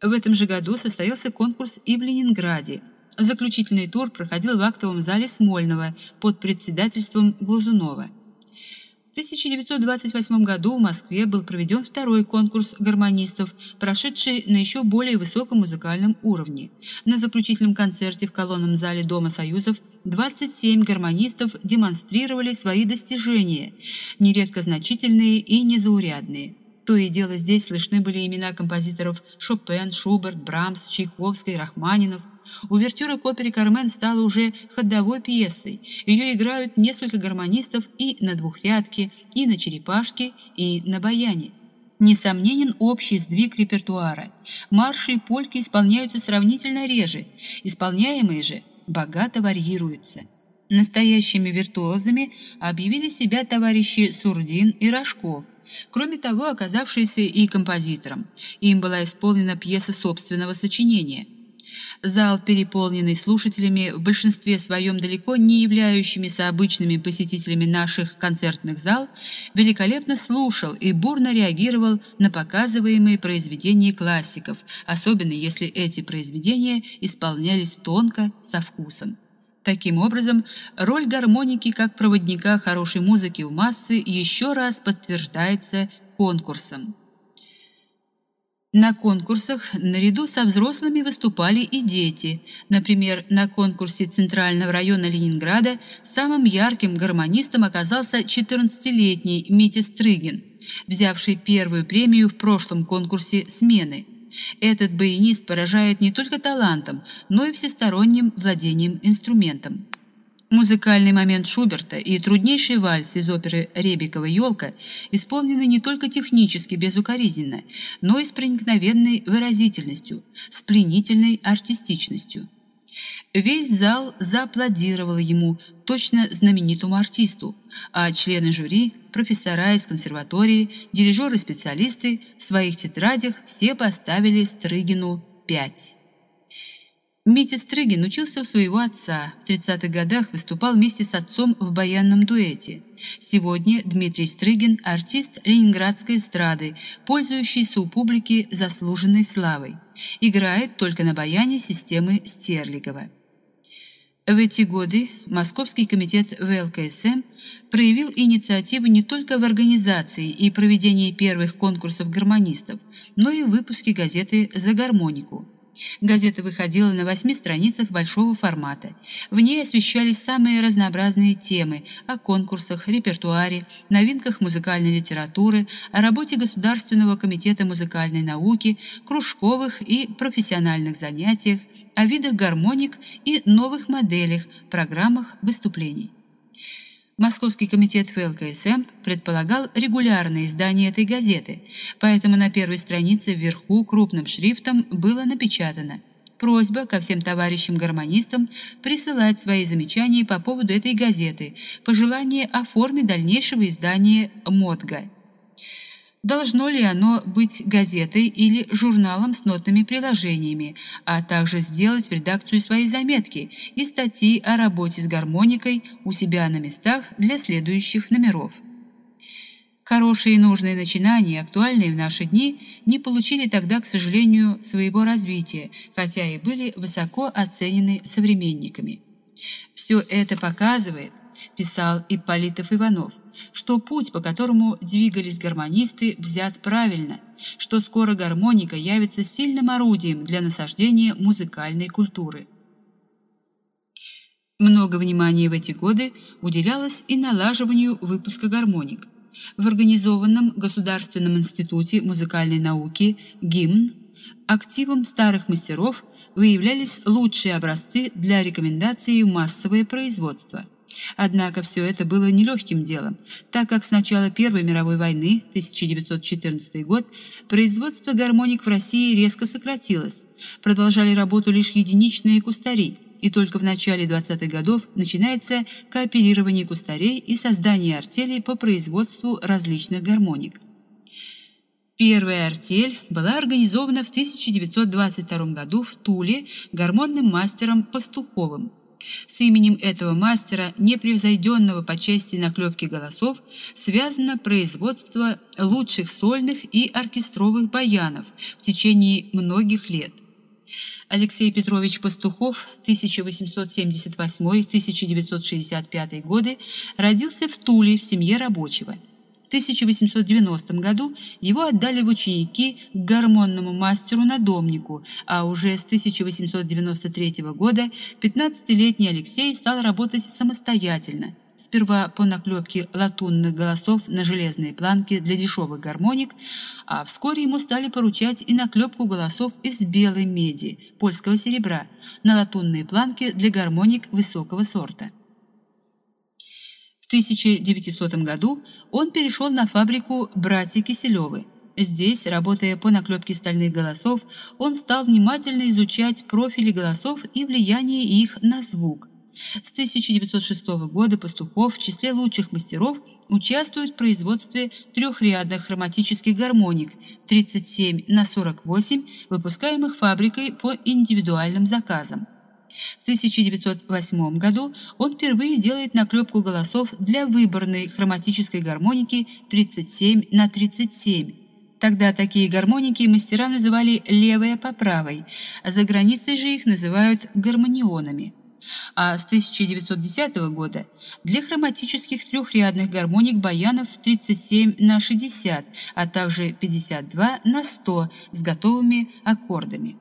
В этом же году состоялся конкурс и в Ленинграде. Заключительный тур проходил в актовом зале Смольного под председательством Глазунова. В 1928 году в Москве был проведен второй конкурс гармонистов, прошедший на еще более высоком музыкальном уровне. На заключительном концерте в колонном зале Дома Союзов 27 гармонистов демонстрировали свои достижения, нередко значительные и незаурядные. То и дело здесь слышны были имена композиторов Шопен, Шуберт, Брамс, Чайковский, Рахманинов. Увертюра к опере «Кармен» стала уже ходовой пьесой. Ее играют несколько гармонистов и на двухрядке, и на черепашке, и на баяне. Несомненен общий сдвиг репертуара. Марши и польки исполняются сравнительно реже, исполняемые же богато варьируются. Настоящими виртуозами объявили себя товарищи Сурдин и Рожков – Кроме того, оказавшийся и композитором. Им была исполнена пьеса собственного сочинения. Зал, переполненный слушателями, в большинстве своем далеко не являющимися обычными посетителями наших концертных зал, великолепно слушал и бурно реагировал на показываемые произведения классиков, особенно если эти произведения исполнялись тонко, со вкусом. Таким образом, роль гармоники как проводника хорошей музыки в массы еще раз подтверждается конкурсом. На конкурсах наряду со взрослыми выступали и дети. Например, на конкурсе Центрального района Ленинграда самым ярким гармонистом оказался 14-летний Митя Стрыгин, взявший первую премию в прошлом конкурсе «Смены». Этот баянист поражает не только талантом, но и всесторонним владением инструментом. Музыкальный момент Шуберта и труднейший вальс из оперы Ребикова «Елка» исполнены не только технически безукоризненно, но и с проникновенной выразительностью, с пленительной артистичностью. Весь зал зааплодировал ему, точно знаменитому артисту, а члены жюри, профессора из консерватории, дирижеры-специалисты в своих тетрадях все поставили Стрыгину 5. Митя Стрыгин учился у своего отца. В 30-х годах выступал вместе с отцом в баянном дуэте. Сегодня Дмитрий Стрыгин – артист ленинградской эстрады, пользующийся у публики заслуженной славой. Играет только на баяне системы Стерлигова. В эти годы Московский комитет ВЛКСМ проявил инициативу не только в организации и проведении первых конкурсов гармонистов, но и в выпуске газеты «За гармонику». Газета выходила на восьми страницах большого формата. В ней освещались самые разнообразные темы о конкурсах, репертуаре, новинках музыкальной литературы, о работе Государственного комитета музыкальной науки, кружковых и профессиональных занятиях, о видах гармоник и новых моделях, программах выступлений. Московский комитет ФЛКСМ предполагал регулярное издание этой газеты, поэтому на первой странице вверху крупным шрифтом было напечатано просьба ко всем товарищам-гармонистам присылать свои замечания по поводу этой газеты, пожелание о форме дальнейшего издания «Модга». Должно ли оно быть газетой или журналом с нотными приложениями, а также сделать в редакцию свои заметки и статьи о работе с гармоникой у себя на местах для следующих номеров. Хорошие и нужные начинания, актуальные в наши дни, не получили тогда, к сожалению, своего развития, хотя и были высоко оценены современниками. Все это показывает, писал Ипполитов Иванов, что путь, по которому двигались гармонисты, взят правильно, что скоро гармоника явится сильным орудием для насаждения музыкальной культуры. Много внимания в эти годы уделялось и налаживанию выпуска гармоник. В организованном Государственном институте музыкальной науки «ГИМН» активом старых мастеров выявлялись лучшие образцы для рекомендации в массовое производство – Однако все это было нелегким делом, так как с начала Первой мировой войны, 1914 год, производство гармоник в России резко сократилось. Продолжали работу лишь единичные кустари, и только в начале 20-х годов начинается кооперирование кустарей и создание артелей по производству различных гармоник. Первая артель была организована в 1922 году в Туле гармонным мастером Пастуховым. С именем этого мастера, непревзойденного по части наклепки голосов, связано производство лучших сольных и оркестровых баянов в течение многих лет. Алексей Петрович Пастухов, 1878-1965 годы, родился в Туле в семье рабочего. В 1890 году его отдали в ученики к гармонному мастеру-надомнику, а уже с 1893 года 15-летний Алексей стал работать самостоятельно – сперва по наклепке латунных голосов на железные планки для дешевых гармоник, а вскоре ему стали поручать и наклепку голосов из белой меди, польского серебра, на латунные планки для гармоник высокого сорта. В 1900 году он перешел на фабрику «Братья Киселевы». Здесь, работая по наклепке стальных голосов, он стал внимательно изучать профили голосов и влияние их на звук, с 1906 года Пастухов в числе лучших мастеров участвует в производстве трехрядных хроматических гармоник 37 на 48, выпускаемых фабрикой по индивидуальным заказам. В 1908 году он впервые делает наклепку голосов для выборной хроматической гармоники 37 на 37. Тогда такие гармоники мастера называли левая по правой, а за границей же их называют гармонионами а с 1910 года для хроматических трехрядных гармоник баянов 37 на 60, а также 52 на 100 с готовыми аккордами.